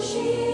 și